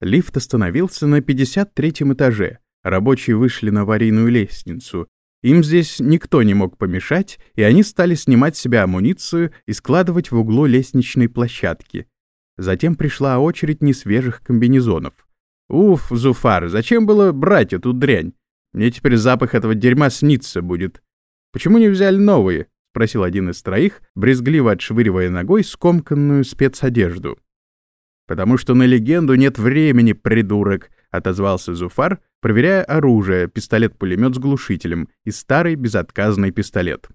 лифт остановился на 53-м этаже. Рабочие вышли на аварийную лестницу. Им здесь никто не мог помешать, и они стали снимать с себя амуницию и складывать в углу лестничной площадки. Затем пришла очередь несвежих комбинезонов. «Уф, Зуфар, зачем было брать эту дрянь? Мне теперь запах этого дерьма снится будет. Почему не взяли новые?» — спросил один из троих, брезгливо отшвыривая ногой скомканную спецодежду. «Потому что на легенду нет времени, придурок», — отозвался Зуфар, проверяя оружие, пистолет-пулемет с глушителем и старый безотказный пистолет.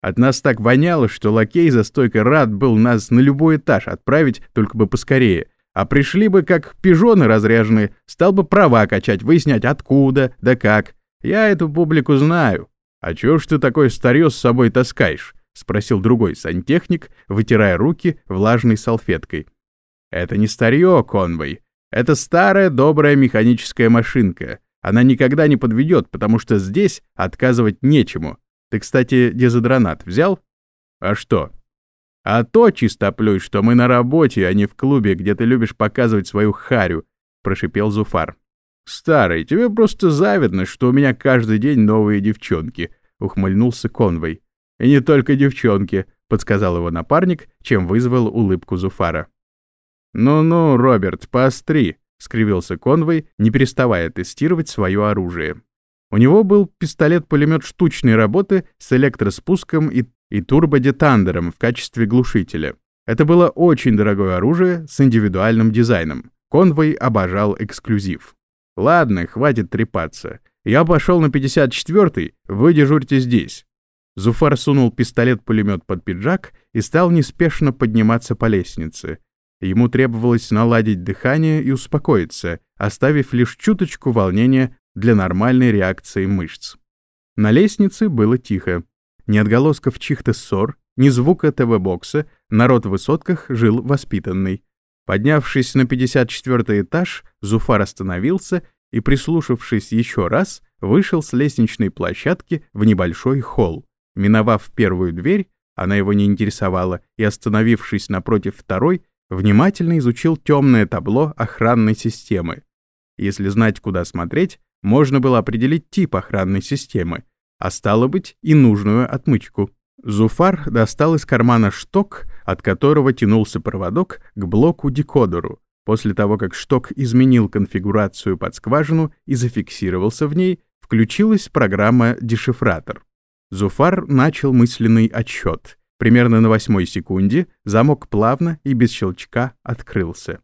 От нас так воняло, что лакей за стойкой рад был нас на любой этаж отправить, только бы поскорее. А пришли бы как пижоны разряженные, стал бы права качать, выяснять откуда, да как. Я эту публику знаю. А чё ж ты такое старье с собой таскаешь? Спросил другой сантехник, вытирая руки влажной салфеткой. Это не старье, Конвой. Это старая добрая механическая машинка. Она никогда не подведет, потому что здесь отказывать нечему. Ты, кстати, дезодоранат взял? А что? А то, чистоплюй, что мы на работе, а не в клубе, где ты любишь показывать свою харю, прошипел Зуфар. Старый, тебе просто завидно, что у меня каждый день новые девчонки, ухмыльнулся Конвой. И не только девчонки, подсказал его напарник, чем вызвал улыбку Зуфара. «Ну-ну, Роберт, поостри», — скривился Конвой, не переставая тестировать свое оружие. У него был пистолет-пулемет штучной работы с электроспуском и, и турбодетандером в качестве глушителя. Это было очень дорогое оружие с индивидуальным дизайном. Конвой обожал эксклюзив. «Ладно, хватит трепаться. Я пошел на 54-й, вы дежурьте здесь». Зуфар сунул пистолет-пулемет под пиджак и стал неспешно подниматься по лестнице. Ему требовалось наладить дыхание и успокоиться, оставив лишь чуточку волнения для нормальной реакции мышц. На лестнице было тихо. Ни отголосков чьих-то ссор, ни звука ТВ-бокса, народ в высотках жил воспитанный. Поднявшись на 54 этаж, Зуфар остановился и, прислушавшись еще раз, вышел с лестничной площадки в небольшой холл. Миновав первую дверь, она его не интересовала, и, остановившись напротив второй, внимательно изучил темное табло охранной системы. Если знать, куда смотреть, можно было определить тип охранной системы, а стало быть и нужную отмычку. Зуфар достал из кармана шток, от которого тянулся проводок к блоку-декодеру. После того, как шток изменил конфигурацию под скважину и зафиксировался в ней, включилась программа «Дешифратор». Зуфар начал мысленный отсчет. Примерно на восьмой секунде замок плавно и без щелчка открылся.